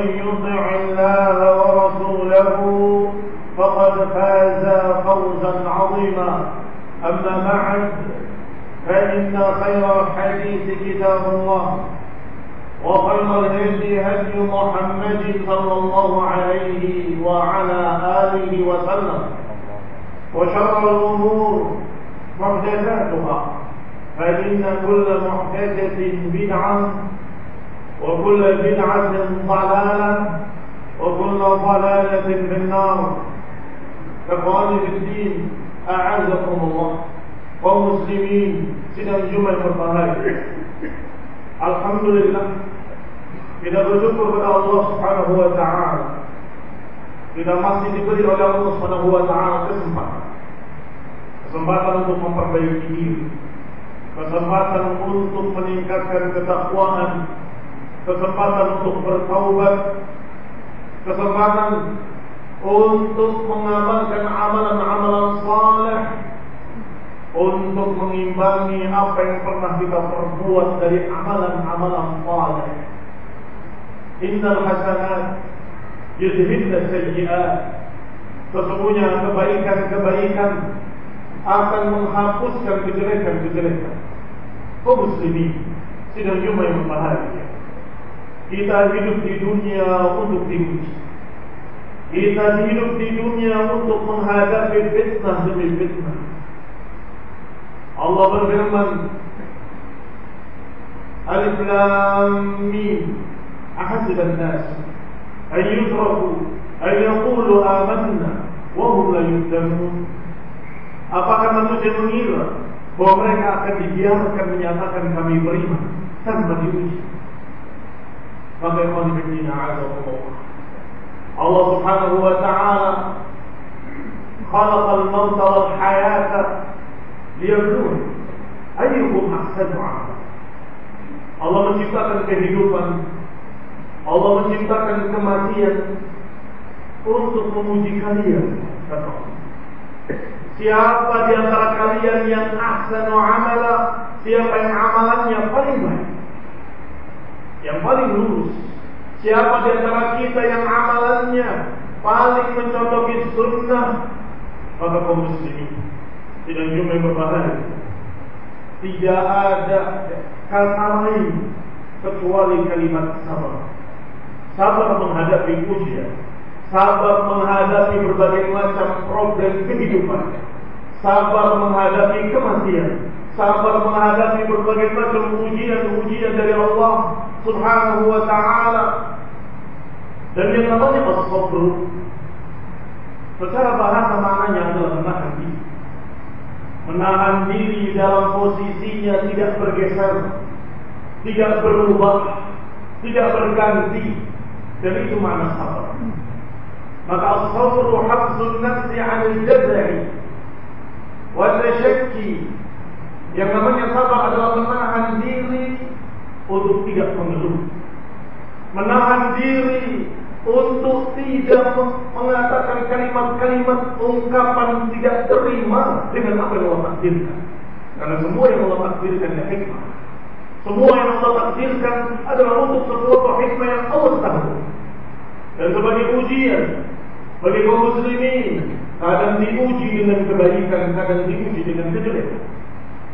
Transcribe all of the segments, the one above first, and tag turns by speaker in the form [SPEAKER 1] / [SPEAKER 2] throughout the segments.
[SPEAKER 1] ومن Kesempatan untuk bertaubat. Kesempatan untuk mengamalkan amalan-amalan saleh untuk mengimbangi apa yang pernah kita perbuat dari amalan-amalan saleh. Innal hasanat yudhibna sayyi'at. Sesungguhnya kebaikan-kebaikan akan menghapuskan kejelekan-kejelekan. Kau muslimin, sidang Jumat yang berbahagia. Kita hidup di dunia untuk diuji. Kita hidup di dunia untuk menghadapi fitnah demi fitnah. Allah berfirman Alif Lam Mim nas an yutraku an yaqulu amanna wa hum la yuftanun Apakah manusia mengira bahwa mereka akan dibiarkan menyatakan kami beriman tanpa diuji? Maka ikhwan fillah Allah Subhanahu wa taala mauta wal hayata liyabluwa ayyuhum ahsanu amala. Allah menciptakan kehidupan, Allah menciptakan kematian untuk menguji kalian. Kata. Siapa di antara kalian yang ahsanu amala, siapa yang amalannya paling baik, yang paling lurus, siapa di antara kita yang amalannya paling mencocoki sunnah, maka kaum muslimin tidak cuma yang berbahagia. Tidak ada kata lain kecuali kalimat sabar. Sabar menghadapi ujian, sabar menghadapi berbagai macam problem kehidupan, sabar menghadapi kematian, sabar menghadapi berbagai macam ujian-ujian dari Allah Subhanahu wa taala. Dan yang as-sabr secara bahasa maknanya adalah menahan diri menahan diri dalam posisinya tidak bergeser, tidak berubah, tidak berganti. Dan itu makna sabar. Maka as-sabru hafzun nafsi 'anil jazai wa tashakki. Yang namanya sabar adalah menahan diri untuk tidak mengeluh. Menahan diri untuk tidak mengatakan kalimat-kalimat ungkapan tidak terima dengan apa yang Allah takdirkan. Karena semua yang Allah takdirkan adalah hikmah. Semua yang Allah takdirkan adalah untuk sesuatu hikmah yang Allah tahu. dan sebagai ujian bagi kaum muslimin. Kadang diuji dengan kebaikan, kadang diuji dengan kejelekan.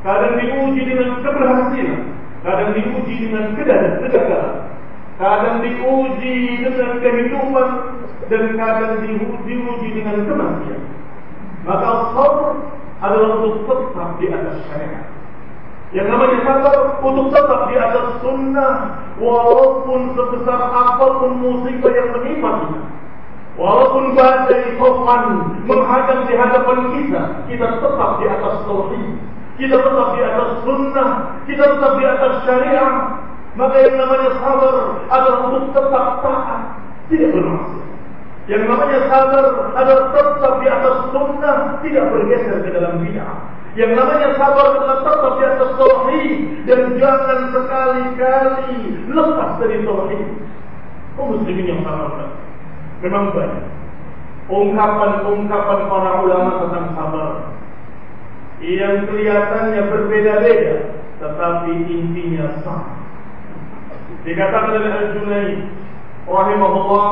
[SPEAKER 1] Kadang diuji dengan keberhasilan, kadang diuji dengan kegagalan. Kadang diuji dengan kehidupan dan kadang diuji dengan kematian. Maka sabar adalah untuk tetap di atas syariat. Yang namanya sabar untuk tetap di atas sunnah walaupun sebesar apa pun musibah yang menimpa kita. Walaupun badai tofan menghadap di hadapan kita, kita tetap di atas tauhid. Kita tetap di atas sunnah, kita tetap di atas syariat. Maka yang namanya sabar adalah untuk tetap taat, tidak bermaksud. Yang namanya sabar adalah tetap di atas sunnah, tidak bergeser ke dalam bid'ah. Yang namanya sabar adalah tetap di atas tauhid dan jangan sekali-kali lepas dari tauhid. Oh muslimin yang sabar memang banyak ungkapan-ungkapan para ulama tentang sabar yang kelihatannya berbeda-beda tetapi intinya sama. Dikatakan oleh Al-Junaid rahimahullah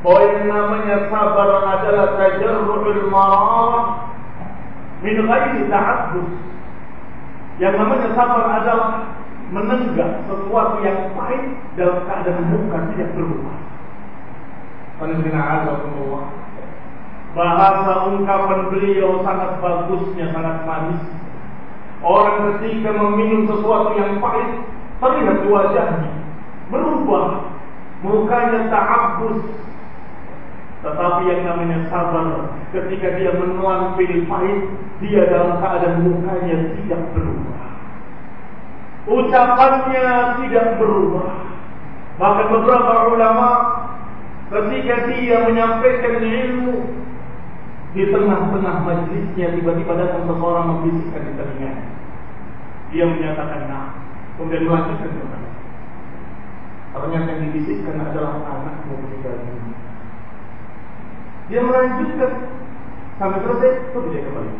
[SPEAKER 1] bahwa yang namanya sabar adalah tajarru'ul marah min ghairi ta'abbus. Yang namanya sabar adalah menenggak sesuatu yang pahit dalam keadaan muka tidak berubah. Bahasa ungkapan beliau sangat bagusnya, sangat manis. Orang ketika meminum sesuatu yang pahit, terlihat wajahnya berubah, mukanya ta'abbus. Tetapi yang namanya sabar, ketika dia menelan pil pahit, dia dalam keadaan mukanya tidak berubah. Ucapannya tidak berubah. Bahkan beberapa ulama Ketika dia menyampaikan ilmu di tengah-tengah majlisnya tiba-tiba datang seseorang membisikkan di telinga. Dia menyatakan nah, kemudian melanjutkan kembali. Ternyata yang dibisikkan adalah anakmu meninggal dunia. Dia melanjutkan sampai selesai, terus dia kembali.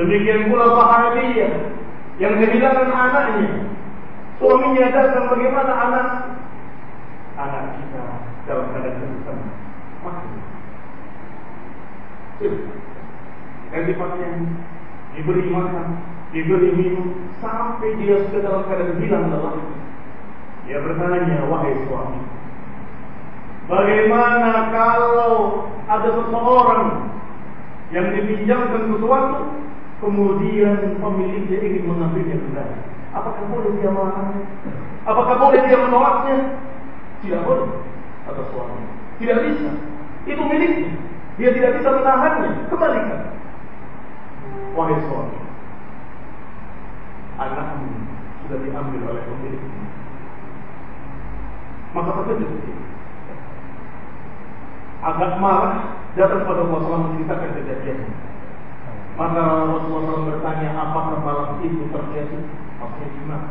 [SPEAKER 1] Demikian pula sahabiah yang kehilangan anaknya. Suaminya datang bagaimana anak anak kita dalam keadaan kesusahan. Ganti pakaian, diberi makan, diberi minum, sampai dia sudah dalam keadaan hilang lelah. Dia bertanya, wahai suami, bagaimana kalau ada seseorang yang dipinjamkan sesuatu, kemudian pemiliknya ingin mengambilnya kembali? Apakah boleh dia melarangnya? Apakah boleh dia menolaknya? Tidak boleh atau suami. Tidak bisa. Itu miliknya. Dia tidak bisa menahannya. Kembalikan. Wahai suami. Anakmu sudah diambil oleh pemiliknya. Dia. Agak marah datang pada Rasulullah menceritakan kejadian. Maka Rasulullah bertanya apakah malam itu terjadi? Maksudnya gimana?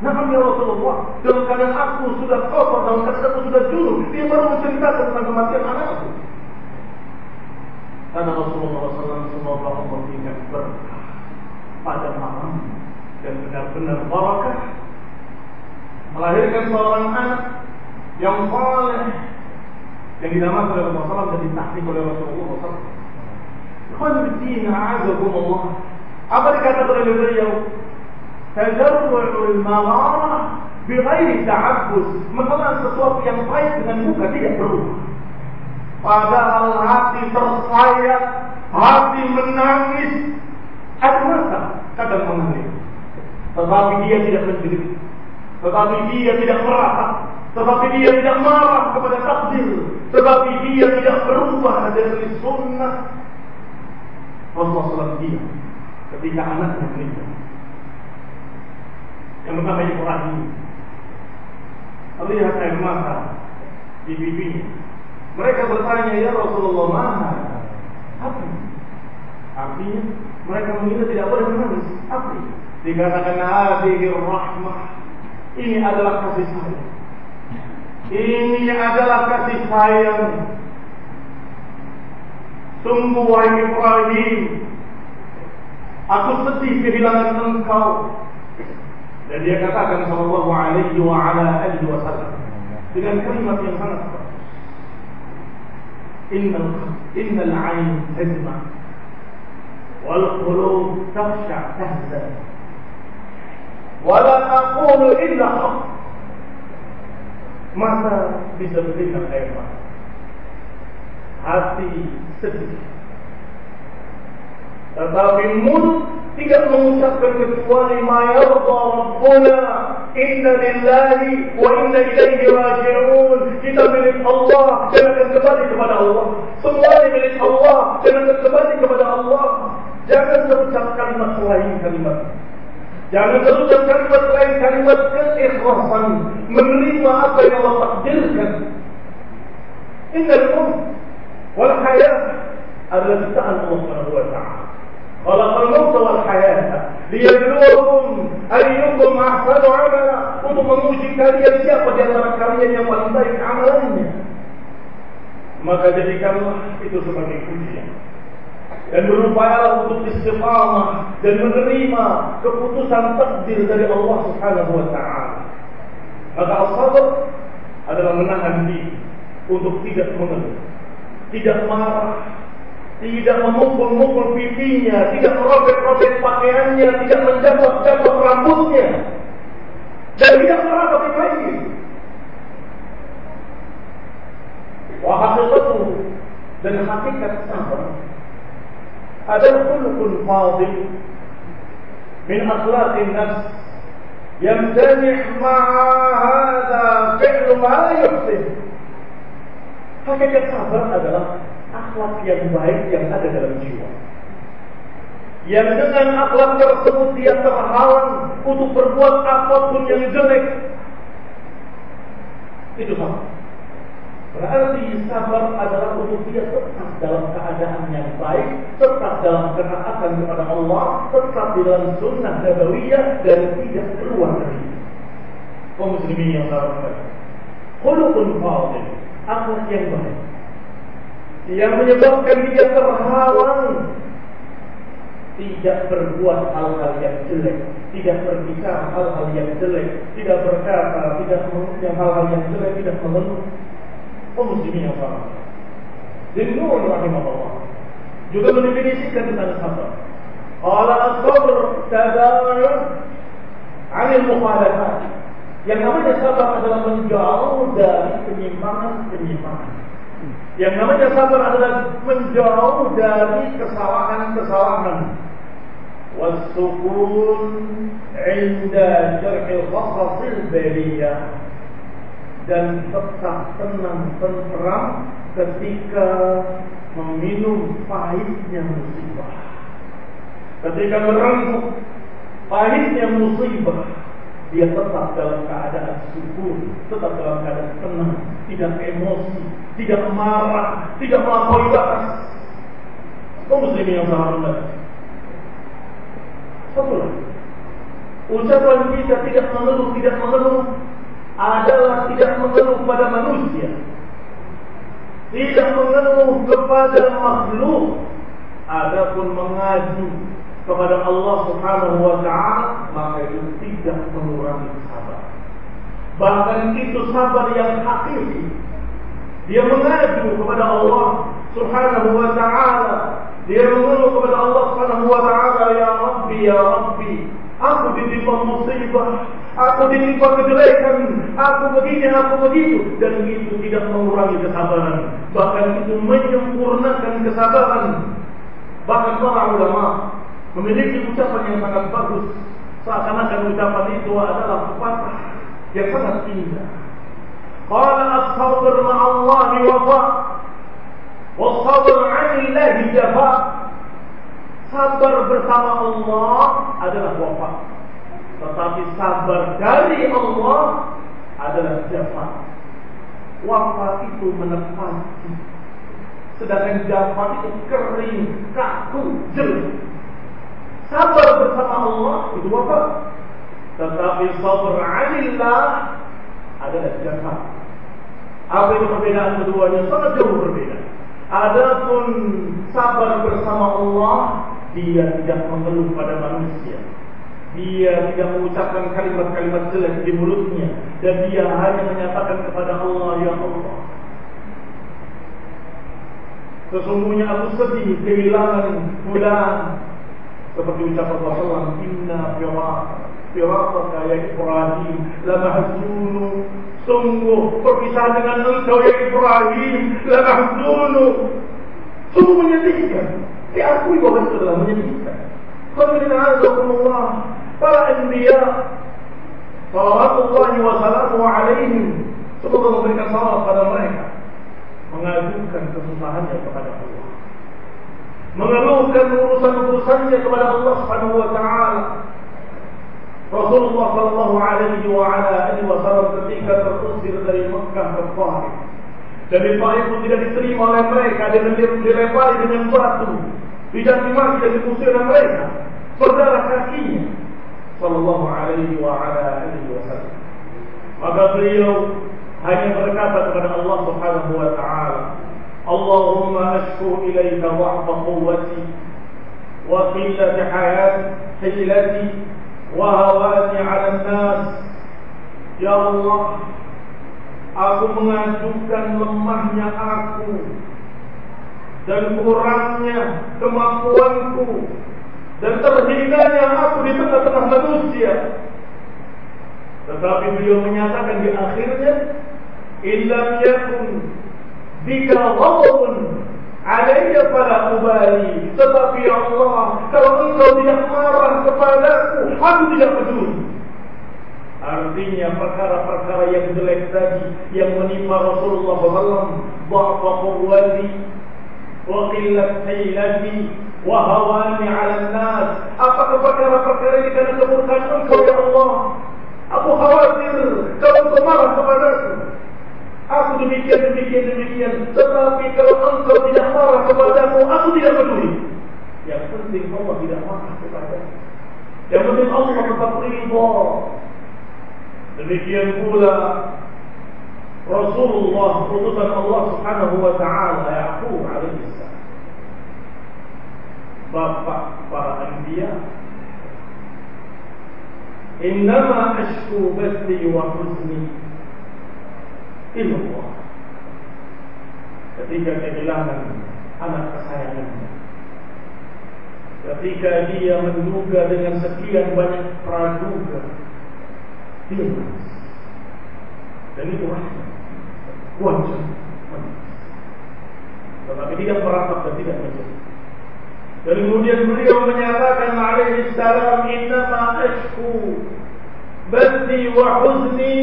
[SPEAKER 1] Nah ya Rasulullah Dalam keadaan aku sudah kotor Dalam keadaan aku sudah junub Dia baru menceritakan tentang kematian anakku Karena Rasulullah SAW Semoga Allah memberikan berkah Pada malam Dan benar-benar barakah Melahirkan seorang anak Yang saleh Yang dinamakan oleh Rasulullah SAW Dan ditahnik oleh Rasulullah SAW. Azakumullah Apa dikatakan oleh beliau? Tajarru'ul marah Bighairi ta'abbus. Menelan sesuatu yang baik dengan muka tidak perlu Padahal hati tersayat Hati menangis. Ada masa kadang menangis. Tetapi dia tidak menjerit Tetapi dia tidak merasa Tetapi dia tidak marah kepada takdir Tetapi dia tidak berubah dari sunnah Rasulullah SAW dia Ketika anaknya meninggal yang pertama Ibrahim. Lihat air mata di pipinya. Mereka bertanya, ya Rasulullah mana? Apa? Artinya mereka mengira tidak boleh menangis. Apa? Dikatakan hadhihi rahmah. Ini adalah kasih sayang. Ini adalah kasih sayang. Sungguh wahai Ibrahim, aku sedih kehilangan engkau. Dan dia katakan sallallahu alaihi wa ala alihi wasallam, dengan kalimat yang sangat. Innal innal ain tazma wal qulub takhsha tahzan wala aqulu illa haq mata bisa berikan air mata hati sedih tetapi mulut tidak mengucapkan kecuali ma yarda rabbuna inna lillahi wa inna ilaihi raji'un kita milik Allah dan akan kembali kepada Allah semua milik Allah dan akan kembali kepada Allah jangan terucap kalimat selain kalimat Jangan terus kalimat lain kalimat keikhlasan, menerima apa yang Allah takdirkan. Innal um wal hayat adalah ciptaan Allah Subhanahu wa taala. Khalaqal mauta wal hayata liyabluwakum ayyukum ahsanu amal untuk menguji kalian siapa di antara kalian yang paling baik amalannya. Maka jadikanlah itu sebagai ujian. Dan berupayalah untuk istiqamah dan menerima keputusan takdir dari Allah Subhanahu wa taala. Maka as-sabr adalah menahan diri untuk tidak mengeluh, tidak marah, tidak memukul-mukul pipinya, tidak merobek-robek pakaiannya, tidak menjabak-jabak rambutnya, dan tidak marah bagi baik. Wahakikatu dan hakikat sabar adalah khulqun fadil min akhlaqin nafs yamtani' ma'a hadha fi'lu ma. Hakikat sabar adalah akhlak yang baik yang ada dalam jiwa. Yang dengan akhlak tersebut dia terhalang untuk berbuat apa pun yang jelek. Itu sama. Berarti sabar adalah untuk dia tetap dalam keadaan yang baik, tetap dalam ketaatan kepada Allah, tetap di dalam sunnah nabawiyah dan tidak keluar dari kaum muslimin yang sabar. Khuluqun fadil, akhlak yang baik yang menyebabkan dia terhalang tidak berbuat hal-hal yang jelek, tidak berbicara hal-hal yang jelek, tidak berkata, tidak hal-hal yang jelek, tidak mengeluh. Muslimin yang salah. Zinnun rahimahullah juga mendefinisikan tentang sabar. Qala as-sabr tadarrud 'anil mukhalafat. Yang namanya sabar adalah menjauh dari penyimpangan-penyimpangan. Yang namanya sabar adalah menjauh dari kesalahan-kesalahan. Wasukun inda jarhil khasasil baliyah dan tetap tenang tenteram ketika meminum pahitnya musibah. Ketika merengkuh pahitnya musibah, dia tetap dalam keadaan sukun, tetap dalam keadaan tenang, tidak emosi, tidak marah, tidak melampaui batas. Muslimin yang berhormat. Satu lagi. Ucapan kita tidak mengeluh, tidak mengeluh adalah tidak mengeluh pada manusia. Tidak mengeluh kepada makhluk. Adapun mengaju kepada Allah Subhanahu wa taala maka itu tidak mengurangi sabar. Bahkan itu sabar yang hakiki. Dia mengaju kepada Allah Subhanahu wa taala. Dia mengeluh kepada Allah Subhanahu wa taala, "Ya Rabbi, ya Rabbi, aku ditimpa musibah, aku ditimpa kejelekan, aku begini, aku begitu." Dan itu tidak mengurangi kesabaran, bahkan itu menyempurnakan kesabaran. Bahkan para ulama memiliki ucapan yang sangat bagus. Seakan-akan ucapan itu adalah pepatah yang sangat indah. Qala as-sabr ma'allahi wafa was-sabr 'anillahi jafa. Sabar bersama Allah adalah wafa tetapi sabar dari Allah adalah jafa wafa itu menepati sedangkan jafa itu kering kaku jelek sabar bersama Allah itu apa? Tetapi sabar alillah adalah jannah. Apa itu perbedaan keduanya? Sangat jauh berbeda. Adapun sabar bersama Allah, dia tidak mengeluh pada manusia. Dia tidak mengucapkan kalimat-kalimat jelek di mulutnya. Dan dia hanya menyatakan kepada Allah, Ya Allah, sesungguhnya aku sedih kehilangan fulan seperti ucapan Rasulullah inna firak firakaka ya Ibrahim la mahzunu sungguh perpisahan dengan engkau ya Ibrahim la mahzunu sungguh menyedihkan. Diakui bahwa itu adalah menyedihkan. Alhamdulillah para anbiya salawatullahi wa salamu alaihim semoga memberikan salam pada mereka mengajukan kesusahannya kepada Allah mengeluhkan urusan-urusannya kepada Allah Subhanahu wa taala. Rasulullah sallallahu alaihi wa ala alihi wasallam ketika terusir dari Mekah ke Taif dan di Taif pun tidak diterima oleh mereka dan dilempari dengan batu dicaci maki dan diusir oleh mereka berdarah kakinya Sallallahu Alaihi wa ala alihi Wasallam. Maka beliau hanya berkata kepada Allah Subhanahu Wa Taala, Allahumma ashku ilaika wahda quwwati wa qillati hayati hilati wa hawati 'ala nas Ya Allah, aku mengajukan lemahnya aku dan kurangnya kemampuanku dan terhinanya aku di tengah-tengah manusia. Tetapi beliau menyatakan di akhirnya Illam yakun Bika ghadabun Alayya fala ubali. Tetapi ya Allah Kalau engkau tidak marah kepadaku Aku tidak peduli. Artinya perkara-perkara yang jelek tadi Yang menimpa Rasulullah SAW Ba'fa qawwati Wa qillat haylati Hawani ala nas Apakah perkara-perkara ini Karena kemurkaan engkau ya Allah Aku khawatir Kalau engkau marah kepadaku Aku demikian, demikian, demikian. Tetapi kalau engkau tidak marah kepadamu, aku tidak peduli. Yang penting Allah tidak marah kepadamu. Yang penting Allah tetap ridha. Demikian pula Rasulullah utusan Allah Subhanahu wa taala Yaqub alaihi. Bapak para anbiya Innama ashku bathi wa huzni ilmu ketika kehilangan anak kesayangannya ketika dia menduga dengan sekian banyak praduga dia menangis. Dan itu rahmat. Wajar tetapi tidak merapap dan tidak menjadi dan kemudian beliau menyatakan alaihi salam innama ashku Bati wa huzni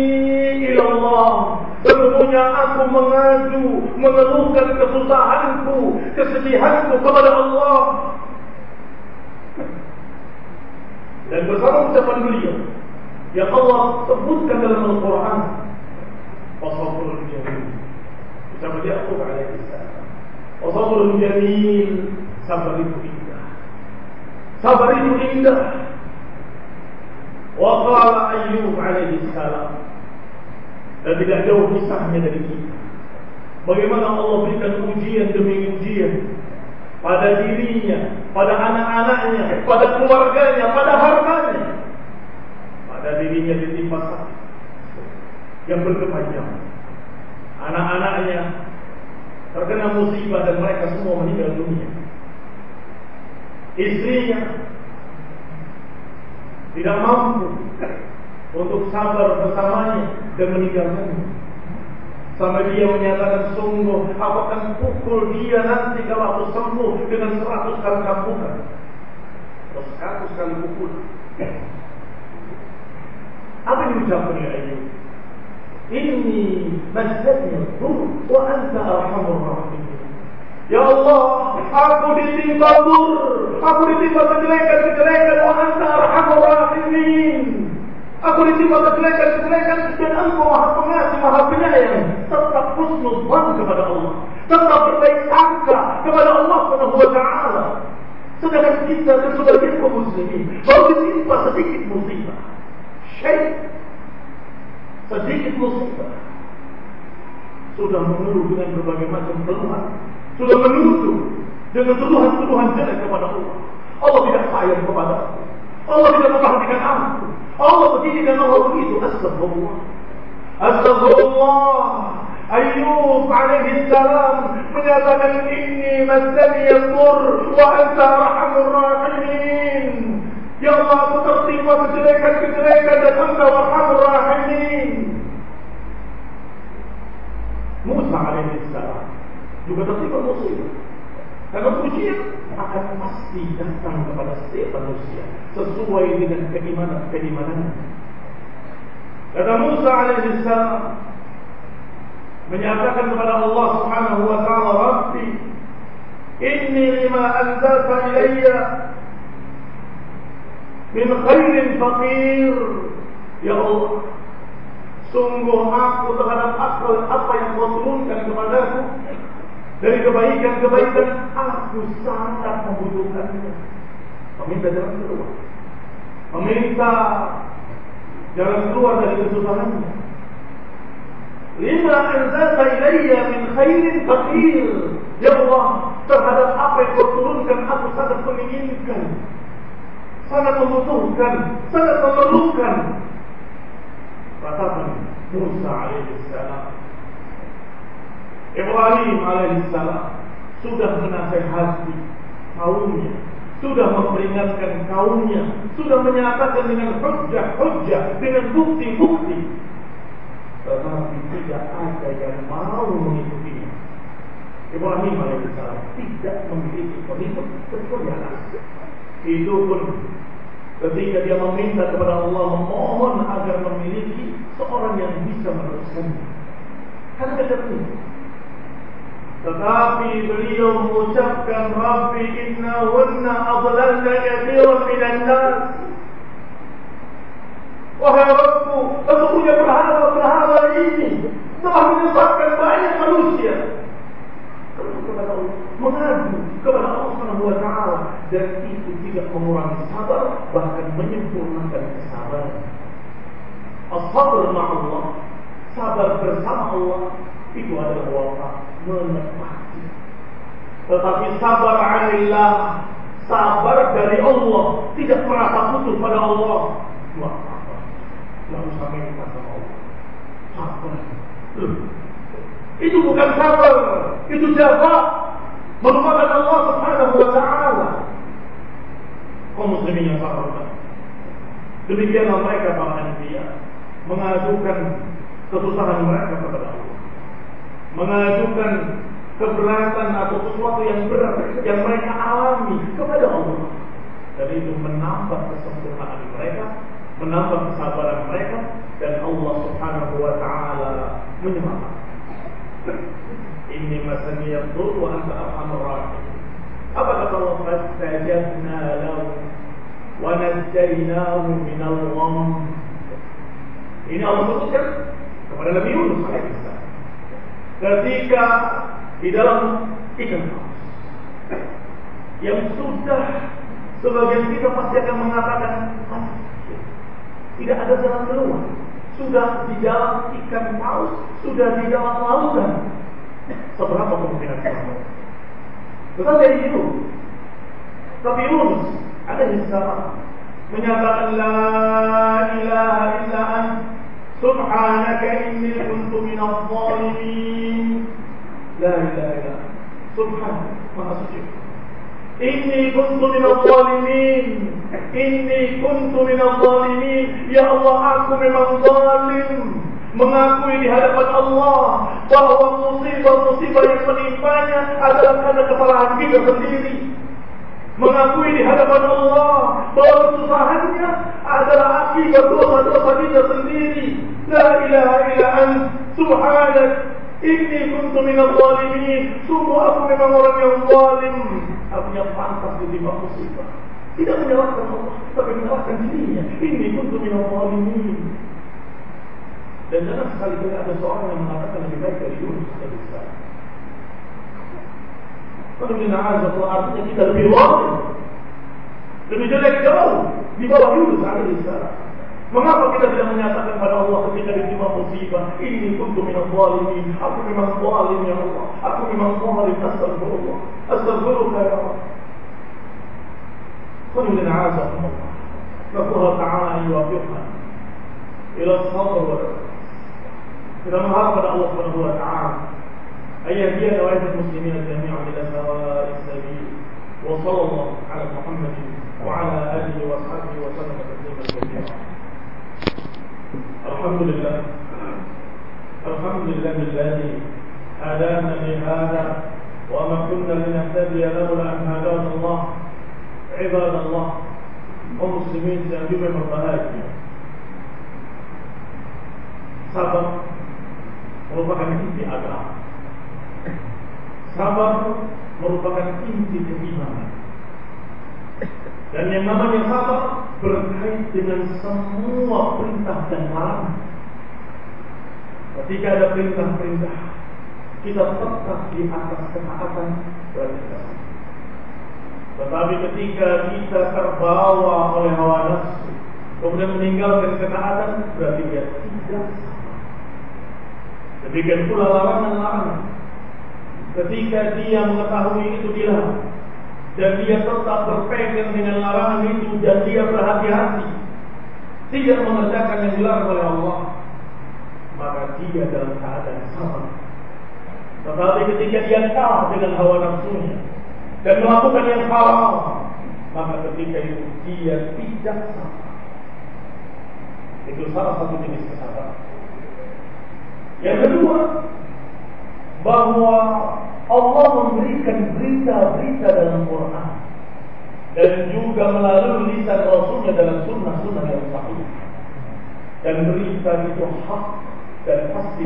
[SPEAKER 1] ila Allah Sesungguhnya aku mengadu Mengeluhkan kesusahanku Kesedihanku kepada Allah. Dan bersama ucapan beliau Yang Allah sebutkan dalam Al-Quran Wasabrul Jamil Ucapan Yaqub alaihi salam. Wasabrul Jamil Sabar itu indah. Sabar itu indah. Waqala Ayyub alaihi salam. Dan tidak jauh kisahnya dari kita. Bagaimana Allah berikan ujian demi ujian. Pada dirinya Pada anak-anaknya Pada keluarganya Pada hartanya. Pada dirinya ditimpa sakit. Yang berkepanjangan. Anak-anaknya Terkena musibah dan mereka semua meninggal dunia Istrinya tidak mampu untuk sabar bersamanya dan meninggalkannya. Sampai dia menyatakan sungguh aku akan pukul dia nanti kalau aku sembuh dengan seratus kali kambukan. Atau seratus kali pukul. Apa yang diucapkan oleh Ayub? Ini masjidnya wa anta arhamur. Ya Allah, aku ditimpa bur, aku ditimpa kejelekan-kejelekan, wa anta arhamur rahimin. Aku ditimpa kejelekan-kejelekan dan engkau maha pengasih, maha penyayang. Tetap husnuzan kepada Allah. Tetap berbaik sangka kepada Allah Subhanahu wa taala. Sedangkan kita dan sebagian kaum muslimin baru ditimpa sedikit musibah. Syekh sedikit musibah sudah mengeluh dengan berbagai macam keluhan sudah menuduh dengan tuduhan-tuduhan jelek kepada Allah. Allah tidak sayang kepada aku. Allah tidak memperhatikan aku. Allah begini dan Allah begitu. Astagfirullah. Astagfirullah. Ayub alaihi salam menyatakan ini masani yadur wa anta arhamur rahimin. Ya Allah aku tertimpa kejelekan-kejelekan dan engkau arhamur rahimin. Musa alaihi salam juga tertimpa musibah. Karena ujian akan pasti datang kepada setiap manusia sesuai dengan keimanan-keimanannya. Kata Musa alaihi salam, menyatakan kepada Allah Subhanahu wa taala, "Rabbi, inni lima anzalta ilayya min khairin faqir." Ya Allah, sungguh aku terhadap apa yang kau turunkan kepadaku dari kebaikan-kebaikan aku sangat membutuhkannya. Meminta jalan keluar. Meminta jalan keluar dari kesusahannya. Lima anzalta ilayya min khairin faqir. Ya Allah, terhadap apa yang kau turunkan aku sangat menginginkan. Sangat membutuhkan, sangat memerlukan. Katakan Musa alaihissalam. Ibrahim alaihissalam sudah menasehati kaumnya, sudah memperingatkan kaumnya, sudah menyatakan dengan hujah-hujah, dengan bukti-bukti tetapi tidak ada yang mau mengikuti Ibrahim alaihissalam tidak memiliki pengikut kecuali anak. Itu pun ketika dia meminta kepada Allah memohon agar memiliki seorang yang bisa meneruskannya. Karena punya. Tetapi beliau mengucapkan Rabbi inna wanna adlalna kathiran minan nas Wahai Rabbku, sesungguhnya berhala-berhala ini telah menyesatkan banyak manusia. Kepada Allah, mengadu kepada Allah Subhanahu wa taala dan itu tidak mengurangi sabar bahkan menyempurnakan kesabaran. As-sabr Allah, sabar bersama Allah itu adalah wafa menepati. Tetapi sabar anillah, sabar dari Allah, tidak merasa putus pada Allah. Wah, Tidak usah minta sama Allah. Sabar. Itu bukan sabar, itu jaza. Merupakan Allah Subhanahu wa taala. Kaum muslimin yang sabar. Demikianlah mereka para anbiya mengajukan kesusahan mereka kepada Allah. Mengajukan keberatan atau sesuatu yang mereka alami kepada Allah. Dan itu menambah kesempurnaan mereka menambah kesabaran mereka dan Allah Subhanahu wa taala menyemangati. Ini masani yadur wa anta arhamur rahim. Apa kata Allah? Fastajabna lahu wa najjaynahu min al-gham. Ini Allah sebutkan kepada Nabi Yunus alaihissalam. Ketika di dalam ikan yang sudah sebagian kita pasti akan mengatakan tidak ada jalan keluar. Sudah di dalam ikan paus, sudah di dalam lautan. Seberapa kemungkinan selamat? Tetapi itu, tapi Yunus ada di sana menyatakan la ilaha illa ant subhanaka inni kuntu minadh dhalimin. La ilaha illa subhanaka maha suci. Inni kuntu minadh dhalimin. Inni kuntu minadh dhalimin. Ya Allah, aku memang zalim. Mengakui di hadapan Allah bahwa musibah-musibah yang menimpanya adalah karena kesalahan kita sendiri. Mengakui di hadapan Allah bahwa kesusahannya adalah akibat dosa-dosa kita sendiri. La ilaha illa ant subhanak Inni kuntu minal zalimin. Sungguh aku memang orang yang zalim. Aku yang pantas ditimpa musibah. Tidak menyalahkan Allah, tapi menyalahkan dirinya. Ini kuntu minal zalimin. Dan jangan sekali-kali ada seorang yang mengatakan lebih baik dari Yunus dari. Kalau kita azab artinya kita lebih zalim. Lebih jelek jauh di bawah Yunus alaihi salam. Mengapa kita tidak menyatakan pada Allah ketika ditimpa musibah ini kuntu minal zalimin aku memang zalim ya Allah aku memang zalim astagfirullah astagfirullah ya Allah Qul min azab Allah فالله تعالى يوفقنا إلى الصبر pada Allah Subhanahu wa taala أن يهدينا ويهدي المسلمين جميعا إلى سواء السبيل وصلى الله على محمد وعلى آله وأصحابه الحمد لله. الحمد لله الذي هدانا لهذا وما كنا لنهتدي لولا أن هدانا الله. عباد الله ومسلمين سيجب الرهاجم sabar merupakan inti agama. Sabar merupakan inti keimanan. Dan yang namanya sabar berkait dengan semua perintah dan larangan. Ketika ada perintah-perintah, kita tetap di atas ketaatan kita Tetapi ketika kita terbawa oleh hawa nafsu, kemudian meninggalkan ketaatan, berarti dia tidak Demikian pula larangan-larangan. Ketika dia mengetahui itu dilarang dan dia tetap berpegang dengan larangan itu dan dia berhati-hati tidak mengerjakan yang dilarang oleh Allah, maka dia dalam keadaan sabar. Tetapi ketika dia kalah dengan hawa nafsunya dan melakukan yang haram, maka ketika itu dia tidak sabar. Itu salah satu jenis kesabaran. Yang kedua, bahwa Allah memberikan berita-berita dalam Quran dan juga melalui lisan Rasulnya dalam sunnah-sunnah yang sahih. Dan berita itu hak dan pasti.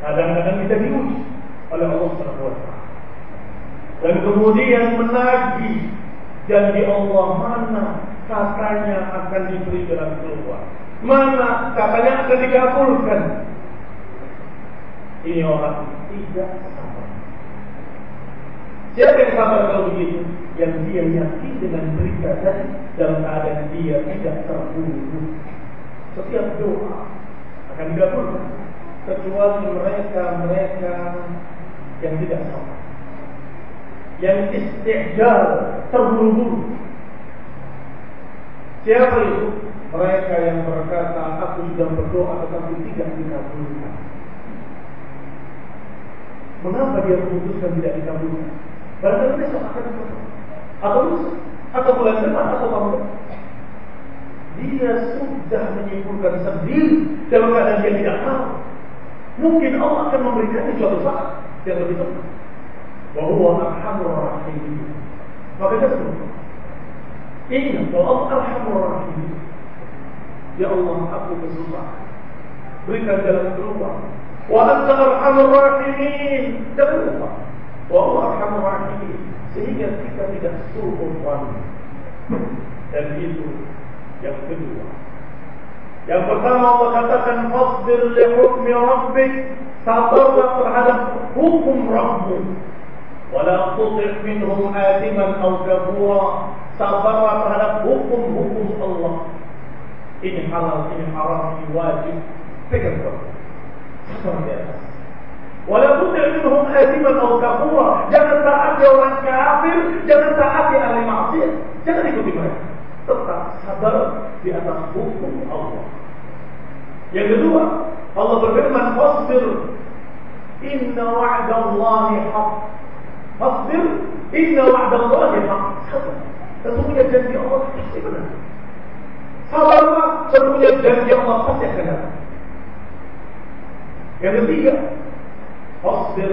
[SPEAKER 1] Kadang-kadang kita diuji oleh Allah SWT. Dan kemudian menagih janji Allah mana katanya akan diberi jalan keluar. Mana katanya akan dikabulkan. Ini orang tidak sabar. Siapa yang sabar kalau begitu? Yang dia yakin dengan berita tadi dalam keadaan dia tidak terburu Setiap doa akan dikabulkan. Kecuali mereka-mereka yang tidak sabar. Yang istijal terburu-buru. Siapa itu? Mereka yang berkata, aku sudah berdoa tetapi tidak dikabulkan. Mengapa dia memutuskan tidak dikabulkan? Barangkali besok akan berdoa. Atau besok, atau bulan depan, atau tahun depan. Dia sudah menyimpulkan sendiri dalam keadaan dia tidak tahu. Mungkin Allah akan memberikannya suatu saat yang lebih tepat. Bahwa arhamur rahim. Maka dia berdoa. Ingat bahwa Allah rahim. Ya Allah, aku kesusahan. Berikan jalan keluar. Anta arhamur rahimin. Jangan lupa. Wa Allah arhamur rahimin. Sehingga kita tidak suruh Dan itu yang kedua. Yang pertama Allah katakan fasbir li hukmi rabbik. Sabarlah terhadap hukum Rabbmu. Wala tuti' minhum atiman atau kafura. Sabarlah terhadap hukum-hukum Allah ini halal, ini haram, ini wajib. Pegang kau. Atas. Walaupun minhum asiman atau kafura, jangan taati orang kafir, jangan taati ahli maksiat, jangan ikuti mereka. Tetap sabar di atas hukum Allah. Yang kedua, Allah berfirman, "Fasbir inna wa'dallahi haq." Fasbir inna wa'dallahi haq. Sabar. Sesungguhnya janji Allah pasti benar. Sabarlah sesungguhnya janji Allah pasti akan datang. Yang ketiga, Fasbir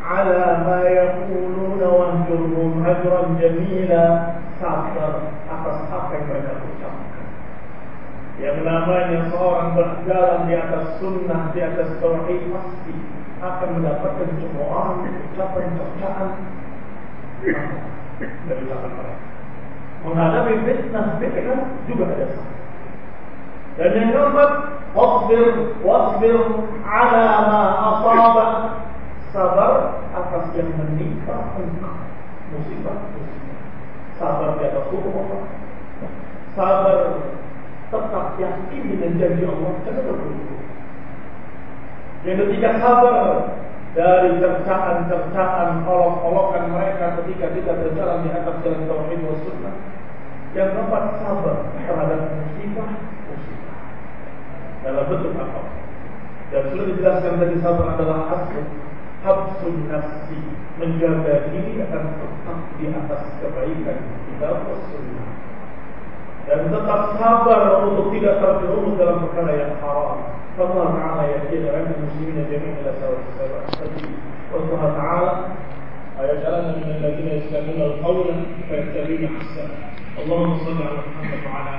[SPEAKER 1] ala ma hajran jamila sabar atas apa yang mereka ucapkan. Yang namanya seorang berjalan di atas sunnah, di atas tauhid pasti akan mendapatkan cemoohan, ucapan, cercaan dari belakang mereka menghadapi fitnah fitnah juga ada. Dan yang keempat, wasbir wasbir ala ma asaba. Sabar atas yang menimpa engkau. Musibah. Sabar di atas hukum Allah. Sabar tetap yakin dengan janji Allah. Jangan berburu. Yang ketiga sabar dari cercaan-cercaan olok-olokan mereka ketika kita berjalan di atas jalan tauhid wa sunnah. Yang keempat sabar terhadap musibah تنفس الأفكار يسلم الناس كما الذي صدر عندنا حسن حبس النفس من جبابيل أن تطلق بأمس سبعين الكتاب والسنة. لأن تقع صابر وتطيل ترجعون ترى مكان يا حرام فالله تعالى يأتي عند المسلمين جميعا إلى سواء السبع والله تعالى ويجعلنا من الذين يستمعون القول فيتبعون أحسنه. اللهم صل على محمد وعلى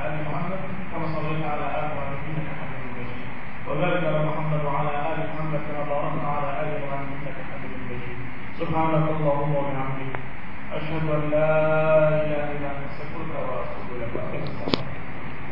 [SPEAKER 1] وبارك على محمد وعلى آل محمد كما باركت على آل إبراهيم إنك حميد مجيد. سبحانك اللهم وبحمدك أشهد أن لا إله إلا أنت أستغفرك وأتوب إليك.